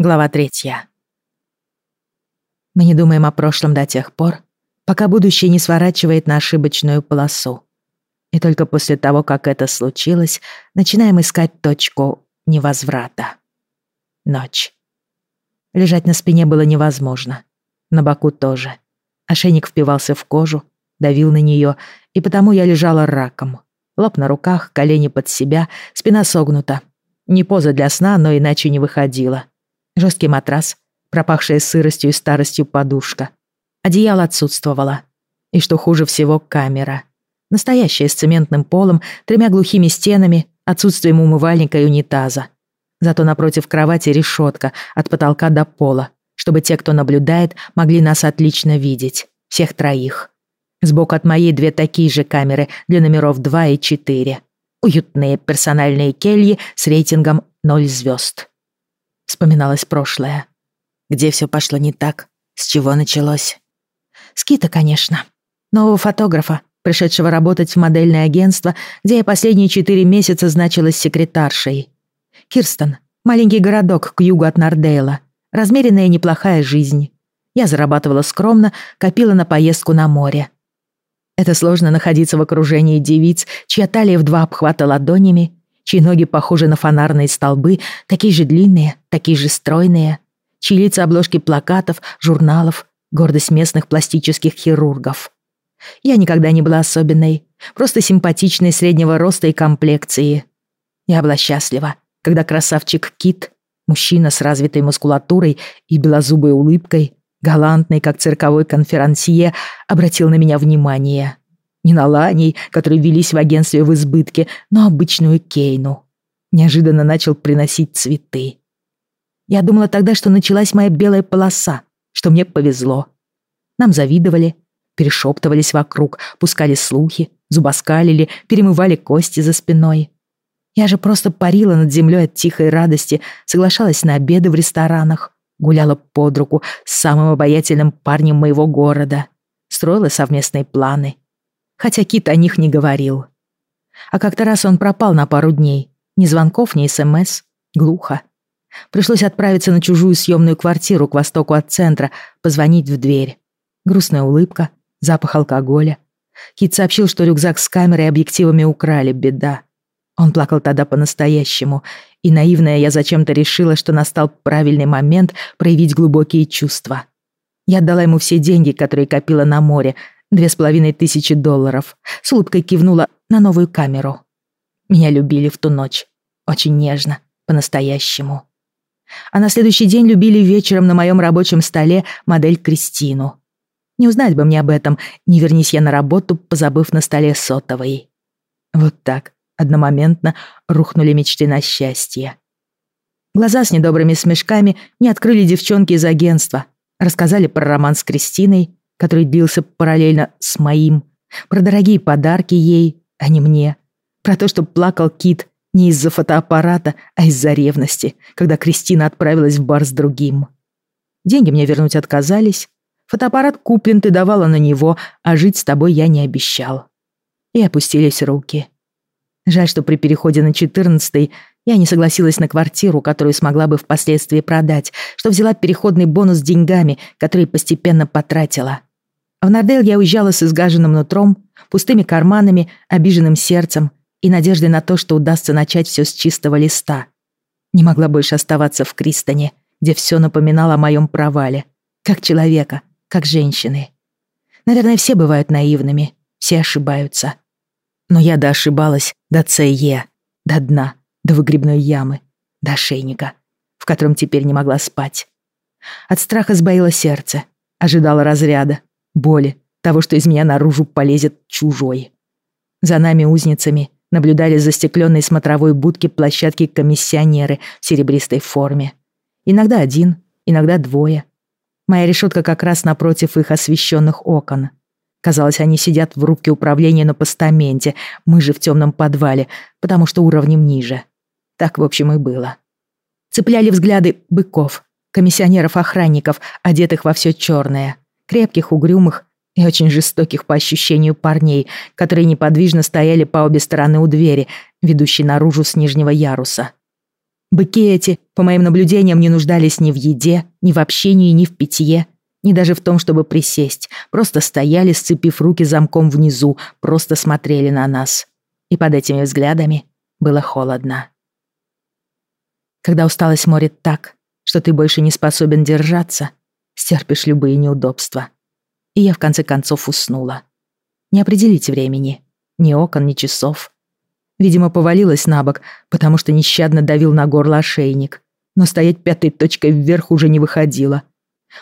Глава третья. Мы не думаем о прошлом до тех пор, пока будущее не сворачивает на ошибочную полосу. И только после того, как это случилось, начинаем искать точку невозврата. Ночь. Лежать на спине было невозможно. На боку тоже. Ошейник впивался в кожу, давил на нее, и потому я лежала раком. Лоб на руках, колени под себя, спина согнута. Не поза для сна, но иначе не выходила. Жесткий матрас, пропахшая сыростью и старостью подушка. Одеяло отсутствовало. И что хуже всего, камера. Настоящая с цементным полом, тремя глухими стенами, отсутствием умывальника и унитаза. Зато напротив кровати решетка от потолка до пола, чтобы те, кто наблюдает, могли нас отлично видеть. Всех троих. Сбоку от моей две такие же камеры для номеров 2 и 4. Уютные персональные кельи с рейтингом 0 звезд. Вспоминалось прошлое. Где все пошло не так? С чего началось? С Кита, конечно. Нового фотографа, пришедшего работать в модельное агентство, где я последние четыре месяца значилась секретаршей. Кирстон. Маленький городок к югу от Нардейла. Размеренная неплохая жизнь. Я зарабатывала скромно, копила на поездку на море. Это сложно находиться в окружении девиц, чья талия в два обхвата ладонями чьи ноги похожи на фонарные столбы, такие же длинные, такие же стройные, чьи лица обложки плакатов, журналов, гордость местных пластических хирургов. Я никогда не была особенной, просто симпатичной среднего роста и комплекции. Я была счастлива, когда красавчик Кит, мужчина с развитой мускулатурой и белозубой улыбкой, галантный, как цирковой конферансье, обратил на меня внимание. Не на Ланей, которые велись в агентстве в избытке, но обычную Кейну. Неожиданно начал приносить цветы. Я думала тогда, что началась моя белая полоса, что мне повезло. Нам завидовали, перешептывались вокруг, пускали слухи, зубоскалили, перемывали кости за спиной. Я же просто парила над землей от тихой радости, соглашалась на обеды в ресторанах, гуляла под руку с самым обаятельным парнем моего города, строила совместные планы, хотя Кит о них не говорил. А как-то раз он пропал на пару дней. Ни звонков, ни СМС. Глухо. Пришлось отправиться на чужую съемную квартиру к востоку от центра, позвонить в дверь. Грустная улыбка, запах алкоголя. Кит сообщил, что рюкзак с камерой и объективами украли, беда. Он плакал тогда по-настоящему, и наивная я зачем-то решила, что настал правильный момент проявить глубокие чувства. Я отдала ему все деньги, которые копила на море, Две с половиной тысячи долларов. С улыбкой кивнула на новую камеру. Меня любили в ту ночь. Очень нежно, по-настоящему. А на следующий день любили вечером на моем рабочем столе модель Кристину. Не узнать бы мне об этом, не вернись я на работу, позабыв на столе сотовой. Вот так, одномоментно, рухнули мечты на счастье. Глаза с недобрыми смешками не открыли девчонки из агентства, рассказали про роман с Кристиной, который длился параллельно с моим, про дорогие подарки ей, а не мне, про то, что плакал Кит не из-за фотоаппарата, а из-за ревности, когда Кристина отправилась в бар с другим. Деньги мне вернуть отказались, фотоаппарат куплен, ты давала на него, а жить с тобой я не обещал. И опустились руки. Жаль, что при переходе на четырнадцатый я не согласилась на квартиру, которую смогла бы впоследствии продать, что взяла переходный бонус деньгами, которые постепенно потратила. В Нордейл я уезжала с изгаженным нутром, пустыми карманами, обиженным сердцем и надеждой на то, что удастся начать все с чистого листа. Не могла больше оставаться в Кристоне, где все напоминало о моем провале. Как человека, как женщины. Наверное, все бывают наивными, все ошибаются. Но я да ошибалась до ЦЕ, до дна, до выгребной ямы, до шейника, в котором теперь не могла спать. От страха сбоило сердце, ожидала разряда, боли, того, что из меня наружу полезет чужой. За нами узницами наблюдали за застекленной смотровой будки площадки комиссионеры в серебристой форме. Иногда один, иногда двое. Моя решетка как раз напротив их освещенных окон. Казалось, они сидят в рубке управления на постаменте, мы же в темном подвале, потому что уровнем ниже. Так, в общем, и было. Цепляли взгляды быков, комиссионеров-охранников, одетых во все черное крепких, угрюмых и очень жестоких по ощущению парней, которые неподвижно стояли по обе стороны у двери, ведущей наружу с нижнего яруса. Быки эти, по моим наблюдениям, не нуждались ни в еде, ни в общении, ни в питье, ни даже в том, чтобы присесть. Просто стояли, сцепив руки замком внизу, просто смотрели на нас. И под этими взглядами было холодно. Когда усталость морит так, что ты больше не способен держаться, стерпишь любые неудобства. И я в конце концов уснула. Не определить времени, ни окон, ни часов. Видимо, повалилась на бок, потому что нещадно давил на горло ошейник. Но стоять пятой точкой вверх уже не выходило.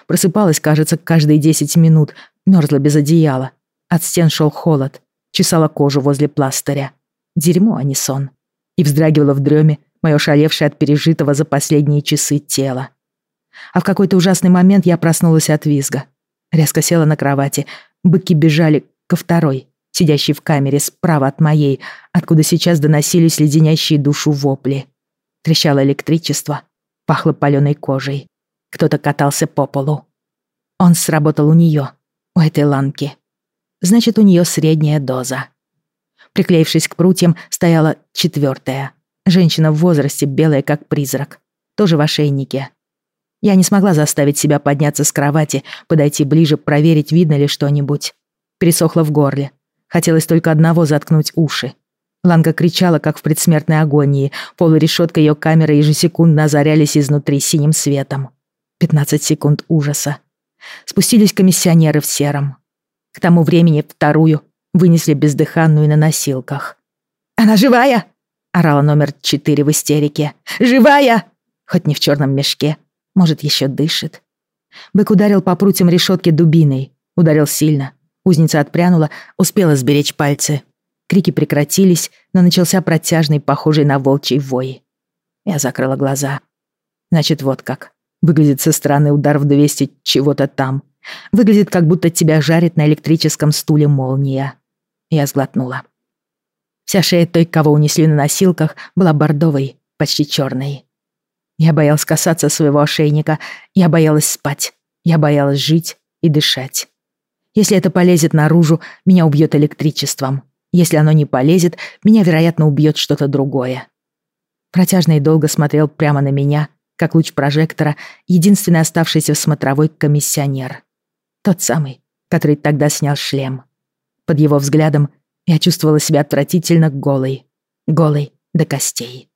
Просыпалась, кажется, каждые десять минут, мерзла без одеяла. От стен шел холод, чесала кожу возле пластыря. Дерьмо, а не сон. И вздрагивала в дреме, мое шалевшее от пережитого за последние часы тело. А в какой-то ужасный момент я проснулась от визга. Резко села на кровати. Быки бежали ко второй, сидящей в камере справа от моей, откуда сейчас доносились леденящие душу вопли. Трещало электричество, пахло паленой кожей. Кто-то катался по полу. Он сработал у нее, у этой ланки. Значит, у нее средняя доза. Приклеившись к прутьям, стояла четвертая. Женщина в возрасте, белая как призрак. Тоже в ошейнике. Я не смогла заставить себя подняться с кровати, подойти ближе, проверить, видно ли что-нибудь. Пересохло в горле. Хотелось только одного заткнуть уши. Ланга кричала, как в предсмертной агонии. Пол и решетка ее камеры ежесекундно озарялись изнутри синим светом. 15 секунд ужаса. Спустились комиссионеры в сером. К тому времени вторую вынесли бездыханную на носилках. «Она живая!» — орала номер четыре в истерике. «Живая!» Хоть не в черном мешке, может, еще дышит. Бык ударил по прутьям решетки дубиной. Ударил сильно. Узница отпрянула, успела сберечь пальцы. Крики прекратились, но начался протяжный, похожий на волчий вой. Я закрыла глаза. Значит, вот как. Выглядит со стороны удар в 200 чего-то там. Выглядит, как будто тебя жарит на электрическом стуле молния. Я сглотнула. Вся шея той, кого унесли на носилках, была бордовой, почти черной. Я боялась касаться своего ошейника, я боялась спать, я боялась жить и дышать. Если это полезет наружу, меня убьет электричеством. Если оно не полезет, меня, вероятно, убьет что-то другое. Протяжно и долго смотрел прямо на меня, как луч прожектора, единственный оставшийся в смотровой комиссионер. Тот самый, который тогда снял шлем. Под его взглядом я чувствовала себя отвратительно голой. Голой до костей.